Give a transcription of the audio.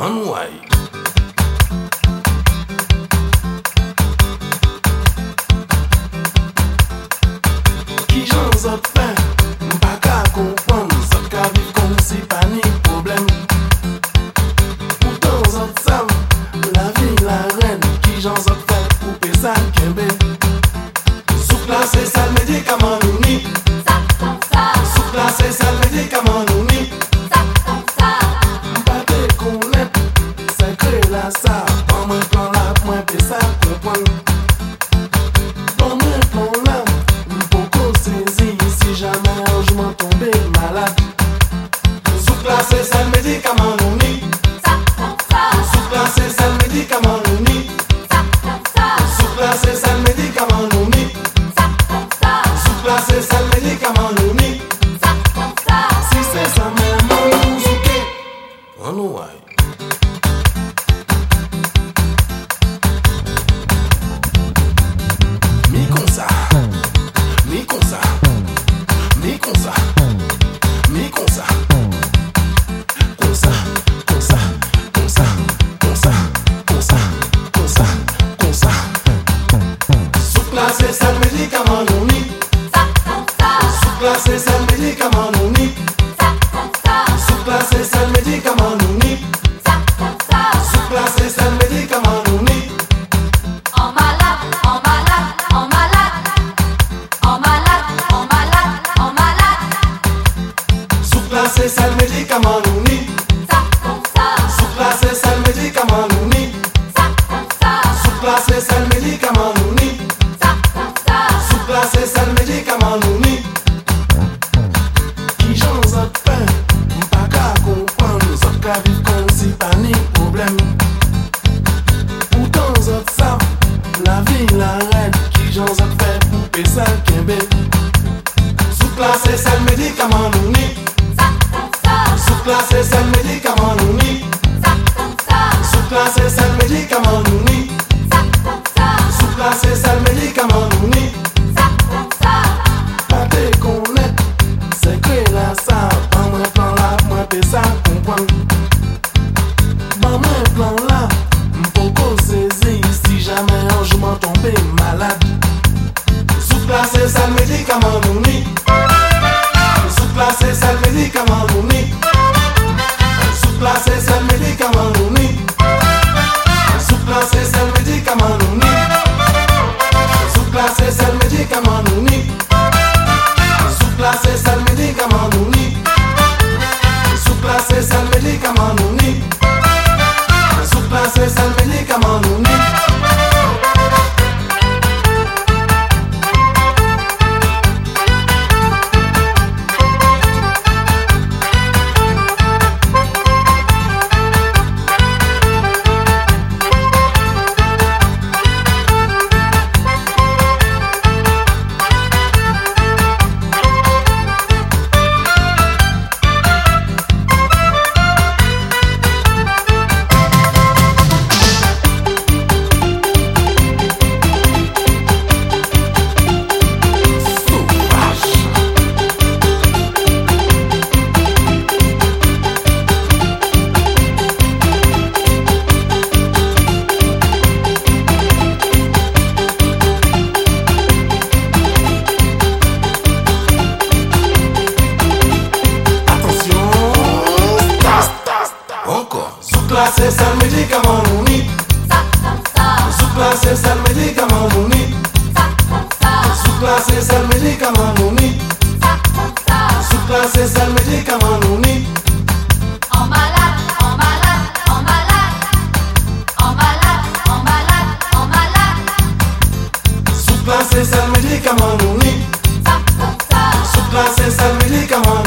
one way. Ki jan zot fe, mpa ka kompon Zot ka viv kon si pa ni problem Poutan zot la vi la ren Ki jan zot fe, pou pe sa kembe Souk la se sal medikaman ou ni. Souk la se sal medikaman Sous-classé sel midi kamanuni Sous-classé Sous-classé sel midi kamanuni En malade, en malade, en malade. En malade, en malade, en malade. Sous-classé sel midi Sous-classé sel Sous-classé sel sel médicament. Sous. Sous classé. Sous médicament c'est que la ça. Plan là, moins ça si jamais un m'en tomber malade. Sous médicament come on. I'm really gone.